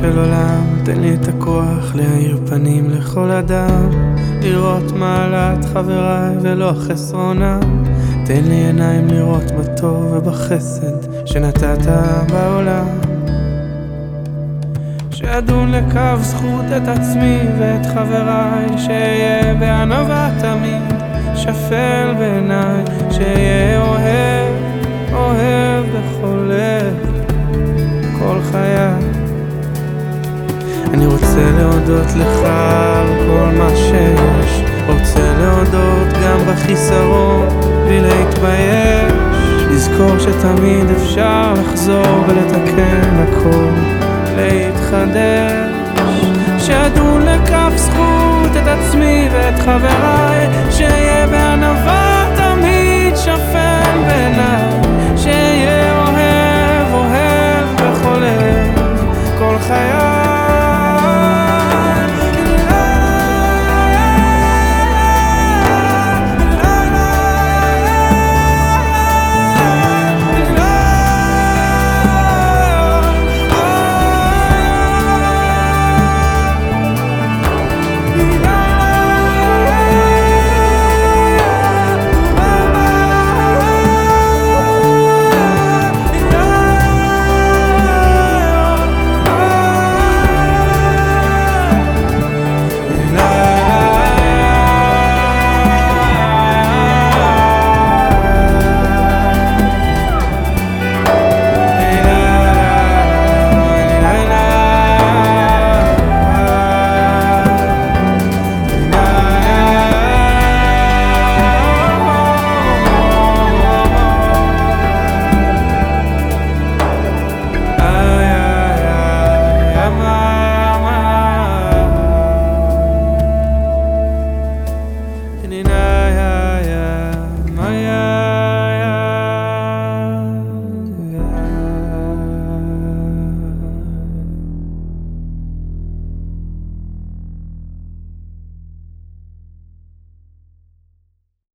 של עולם, תן לי את הכוח להאיר פנים לכל אדם, לראות מעלת חבריי ולא חסרונם. תן לי עיניים לראות בטוב ובחסד שנתת בעולם. שאדון לקו זכות את עצמי ואת חבריי, שאהיה בענווה תמיד, שפל בעיניי, שאהיה אוהב, אוהב בכל כל חיי. אני רוצה להודות לך על כל מה שיש, רוצה להודות גם בחיסרון, בלי להתבייש, לזכור שתמיד אפשר לחזור ולתקן הכל, להתחדש, שאדון לכף זכות את עצמי ואת חבריי, שאהיה בענווה